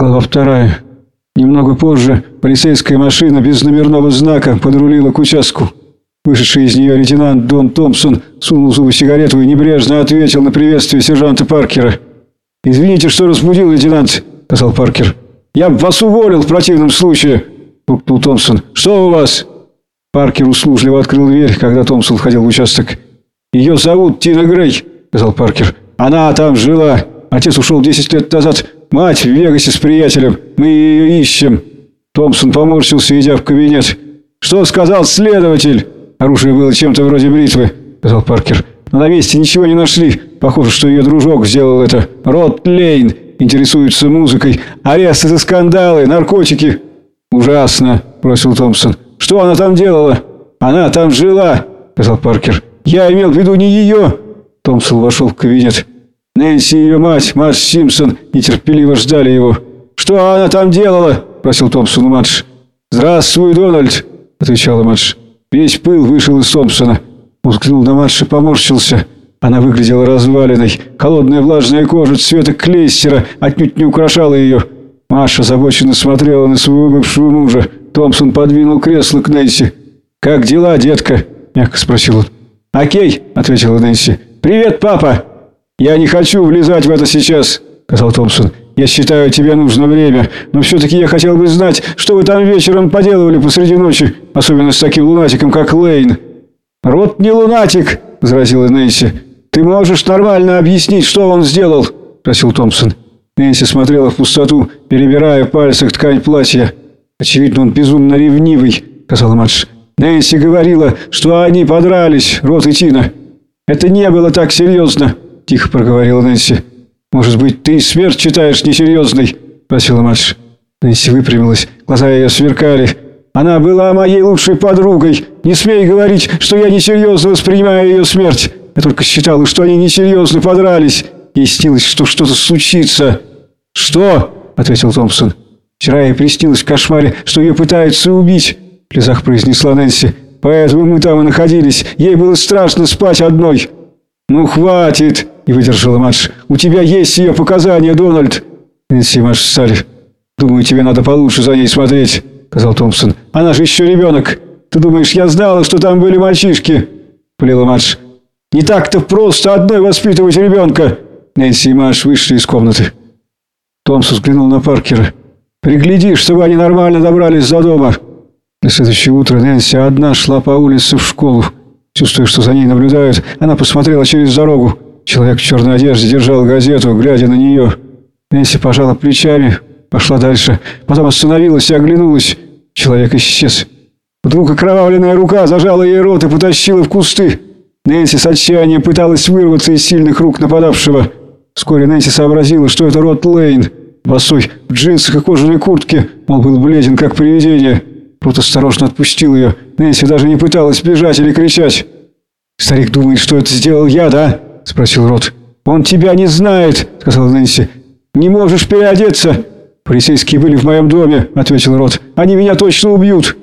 Глава вторая. Немного позже полицейская машина без номерного знака подрулила к участку. Вышедший из нее лейтенант Дон Томпсон сунул зубы сигарету и небрежно ответил на приветствие сержанта Паркера. «Извините, что разбудил, лейтенант», — сказал Паркер. «Я бы вас уволил в противном случае», — буркнул Томпсон. «Что у вас?» Паркер услужливо открыл дверь, когда Томпсон входил в участок. «Ее зовут Тина Грей», — сказал Паркер. «Она там жила. Отец ушел десять лет назад. Мать в Вегасе с приятелем. Мы ее ищем». Томпсон поморщился, идя в кабинет. «Что сказал следователь?» Оружие было чем-то вроде бритвы, сказал Паркер. Но на месте ничего не нашли. Похоже, что ее дружок сделал это. Рот Лейн интересуется музыкой. Аресты за скандалы, наркотики. Ужасно, бросил Томпсон. Что она там делала? Она там жила, сказал Паркер. Я имел в виду не ее. Томпсон вошел в кабинет. Нэнси и ее мать, Марш Симпсон, нетерпеливо ждали его. «Что она там делала?» – просил Томпсон у Мадж. «Здравствуй, Дональд!» – отвечала Мадж. Весь пыл вышел из Томпсона. Он взглянул на Мадж и поморщился. Она выглядела разваленной. Холодная влажная кожа цвета клейстера отнюдь не украшала ее. Маша озабоченно смотрела на своего бывшего мужа. Томпсон подвинул кресло к Нэнси. «Как дела, детка?» – мягко спросил он. «Окей», – ответила Нэнси. «Привет, папа!» «Я не хочу влезать в это сейчас», – сказал Томпсон. «Я считаю, тебе нужно время, но все-таки я хотел бы знать, что вы там вечером поделывали посреди ночи, особенно с таким лунатиком, как Лейн». «Рот не лунатик», – возразила Нэнси. «Ты можешь нормально объяснить, что он сделал?» – спросил Томпсон. Нэнси смотрела в пустоту, перебирая в пальцах ткань платья. «Очевидно, он безумно ревнивый», – сказала Мадж. «Нэнси говорила, что они подрались, Рот и Тина. Это не было так серьезно» тихо проговорила Нэнси. «Может быть, ты смерть читаешь несерьезной?» – просила Мадж. Нэнси выпрямилась, глаза ее сверкали. «Она была моей лучшей подругой. Не смей говорить, что я несерьезно воспринимаю ее смерть. Я только считала, что они несерьезно подрались. Ей снилось, что что-то случится». «Что?» – ответил Томпсон. «Вчера ей приснилось в кошмаре, что ее пытаются убить», – в слезах произнесла Нэнси. «Поэтому мы там и находились. Ей было страшно спать одной». «Ну, хватит!» – не выдержала Мадж. «У тебя есть ее показания, Дональд!» Нэнси и Мадж. «Думаю, тебе надо получше за ней смотреть», – сказал Томпсон. «Она же еще ребенок. Ты думаешь, я знала, что там были мальчишки?» – плела Мадж. «Не так-то просто одной воспитывать ребенка!» Нэнси и Мадж вышли из комнаты. Томпсон взглянул на Паркера. «Пригляди, чтобы они нормально добрались до дома!» На следующее утро Нэнси одна шла по улице в школу. Чувствуя, что за ней наблюдают, она посмотрела через дорогу. Человек в черной одежде держал газету, глядя на нее. Нэнси пожала плечами, пошла дальше, потом остановилась и оглянулась. Человек исчез. Вдруг окровавленная рука зажала ей рот и потащила в кусты. Нэнси с отчаянием пыталась вырваться из сильных рук нападавшего. Вскоре Нэнси сообразила, что это Рот Лейн. Босой, в джинсах и кожаной куртке. Он был бледен, как привидение. Рот осторожно отпустил ее. Нэнси даже не пыталась бежать или кричать. «Старик думает, что это сделал я, да?» – спросил Рот. «Он тебя не знает», – сказала Нэнси. «Не можешь переодеться». «Полицейские были в моем доме», – ответил Рот. «Они меня точно убьют».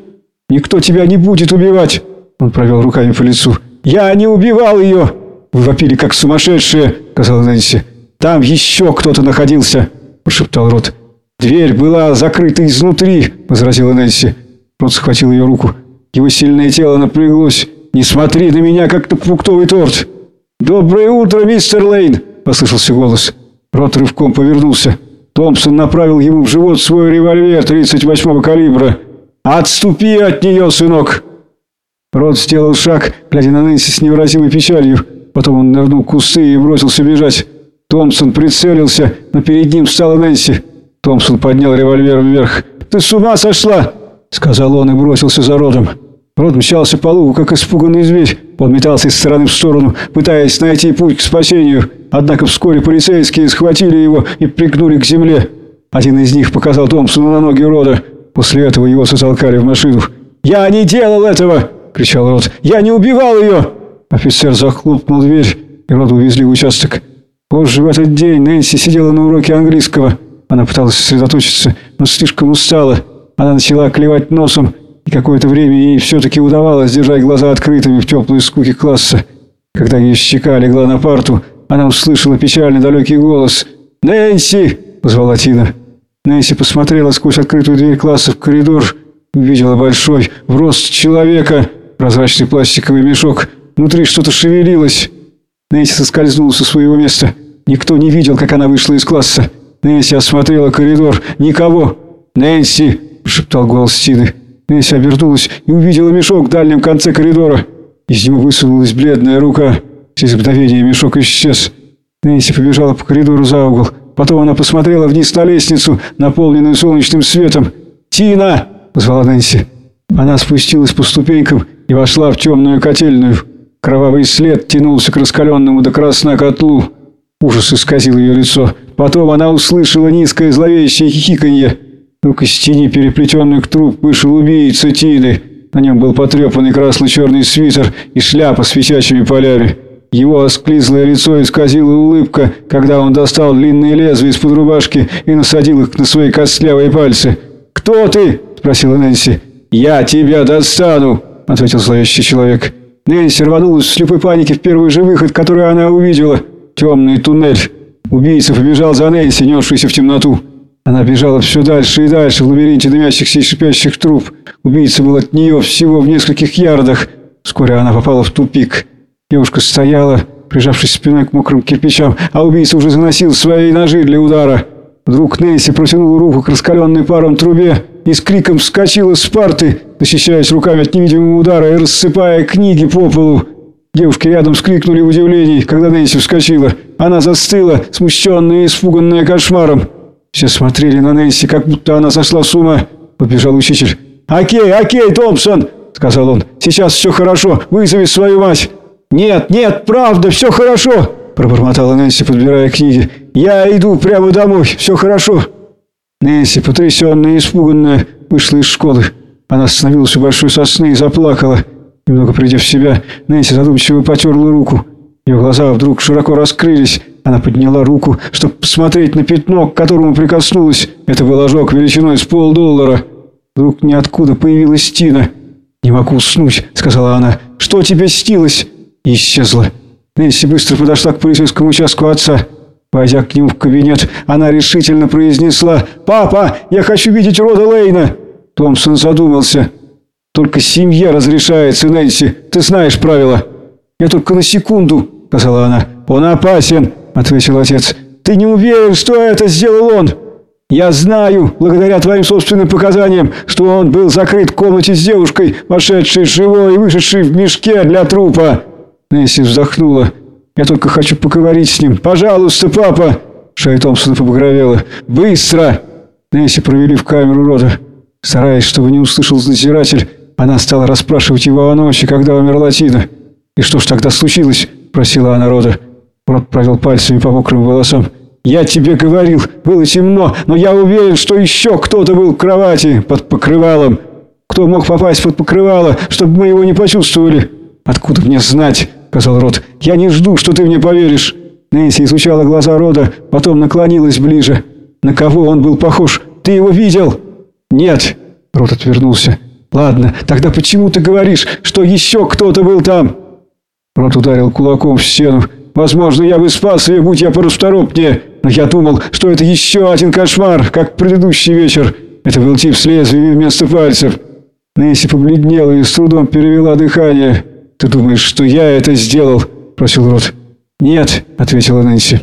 «Никто тебя не будет убивать», – он провел руками по лицу. «Я не убивал ее!» «Вы вопили, как сумасшедшие», – сказала Нэнси. «Там еще кто-то находился», – прошептал Рот. «Дверь была закрыта изнутри», – возразила Нэнси. Рот схватил ее руку. Его сильное тело напряглось. «Не смотри на меня, как на фруктовый торт!» «Доброе утро, мистер Лейн!» – послышался голос. Рот рывком повернулся. Томпсон направил ему в живот свой револьвер 38-го калибра. «Отступи от нее, сынок!» Рот сделал шаг, глядя на Нэнси с невыразимой печалью. Потом он нырнул кусты и бросился бежать. Томпсон прицелился, но перед ним встала Нэнси. Томпсон поднял револьвер вверх. «Ты с ума сошла!» — сказал он и бросился за Родом. Род мчался по лугу, как испуганный зверь. Он метался из стороны в сторону, пытаясь найти путь к спасению. Однако вскоре полицейские схватили его и пригнули к земле. Один из них показал Томпсону на ноги Рода. После этого его затолкали в машину. «Я не делал этого!» – кричал Род. «Я не убивал ее!» Офицер захлопнул дверь, и Рода увезли в участок. Позже в этот день Нэнси сидела на уроке английского. Она пыталась сосредоточиться, но слишком устала. Она начала клевать носом, и какое-то время ей все-таки удавалось держать глаза открытыми в теплой скуке класса. Когда ее щека легла на парту, она услышала печальный далекий голос. «Нэнси!» – позвала Тина. Нэнси посмотрела сквозь открытую дверь класса в коридор увидела большой, в рост человека, прозрачный пластиковый мешок. Внутри что-то шевелилось. Нэнси соскользнула со своего места. Никто не видел, как она вышла из класса. Нэнси осмотрела коридор. «Никого!» «Нэнси!» – шептал голос Тины. Нэнси обернулась и увидела мешок в дальнем конце коридора. Из него высунулась бледная рука. Через мгновение мешок исчез. Нэнси побежала по коридору за угол. Потом она посмотрела вниз на лестницу, наполненную солнечным светом. «Тина!» – позвала Нэнси. Она спустилась по ступенькам и вошла в темную котельную. Кровавый след тянулся к раскаленному до красна котлу. Ужас исказил ее лицо. Потом она услышала низкое зловещее хихиканье. Вдруг из тени, переплетенных труб, вышел убийца Тины. На нем был потрепанный красно-черный свитер и шляпа с висячими полями. Его осклизлое лицо исказила улыбка, когда он достал длинные лезвия из-под рубашки и насадил их на свои костлявые пальцы. «Кто ты?» – спросила Нэнси. «Я тебя достану!» – ответил зловещий человек. Нэнси рванулась в слепой панике в первый же выход, который она увидела. Темный туннель. Убийца побежал за Нэнси, несшийся в темноту. Она бежала все дальше и дальше в лабиринте дымящихся и шипящих труб. Убийца был от нее всего в нескольких ярдах. Вскоре она попала в тупик. Девушка стояла, прижавшись спиной к мокрым кирпичам, а убийца уже заносил свои ножи для удара. Вдруг Нэнси протянула руку к раскаленной паром трубе и с криком вскочила с парты, защищаясь руками от невидимого удара и рассыпая книги по полу. Девушки рядом скрикнули в удивлении, когда Нэнси вскочила. Она застыла, смущенная и испуганная кошмаром. Все смотрели на Нэнси, как будто она сошла с ума. Побежал учитель. «Окей, окей, Томпсон!» — сказал он. «Сейчас все хорошо. Вызови свою мать!» «Нет, нет, правда, все хорошо!» — пробормотала Нэнси, подбирая книги. «Я иду прямо домой. Все хорошо!» Нэнси, потрясенная и испуганная, вышла из школы. Она остановилась у большой сосны и заплакала. Немного придя в себя, Нэнси задумчиво потерла руку. Ее глаза вдруг широко раскрылись. Она подняла руку, чтобы посмотреть на пятно, к которому прикоснулась. Это был ожог величиной с полдоллара. Вдруг ниоткуда появилась Тина. «Не могу уснуть», — сказала она. «Что тебе снилось?» И исчезла. Нэнси быстро подошла к полицейскому участку отца. Войдя к нему в кабинет, она решительно произнесла «Папа, я хочу видеть Рода Лейна!» Томпсон задумался. «Только семья разрешается, Нэнси. Ты знаешь правила». «Я только на секунду», — сказала она. «Он опасен», — ответил отец. «Ты не уверен, что это сделал он?» «Я знаю, благодаря твоим собственным показаниям, что он был закрыт в комнате с девушкой, вошедшей живой и вышедшей в мешке для трупа». Нэнси вздохнула. «Я только хочу поговорить с ним. Пожалуйста, папа!» Шея Томпсона побагровела. «Быстро!» Нэнси провели в камеру рода. Стараясь, чтобы не услышал надзиратель, она стала расспрашивать его о ночи, когда умерла Тина. «И что ж тогда случилось?» – просила она рода. Рот провел пальцами по мокрым волосам. «Я тебе говорил, было темно, но я уверен, что еще кто-то был в кровати под покрывалом. Кто мог попасть под покрывало, чтобы мы его не почувствовали?» «Откуда мне знать?» – сказал Рот. «Я не жду, что ты мне поверишь». Нэнси изучала глаза Рода, потом наклонилась ближе. «На кого он был похож? Ты его видел?» «Нет», – Рот отвернулся. «Ладно, тогда почему ты говоришь, что еще кто-то был там?» Рот ударил кулаком в стену. «Возможно, я бы спас ее, будь я порасторопнее, но я думал, что это еще один кошмар, как предыдущий вечер. Это был тип с лезвиями вместо пальцев». Нэнси побледнела и с трудом перевела дыхание. «Ты думаешь, что я это сделал?» – просил Рот. «Нет», – ответила Нэнси.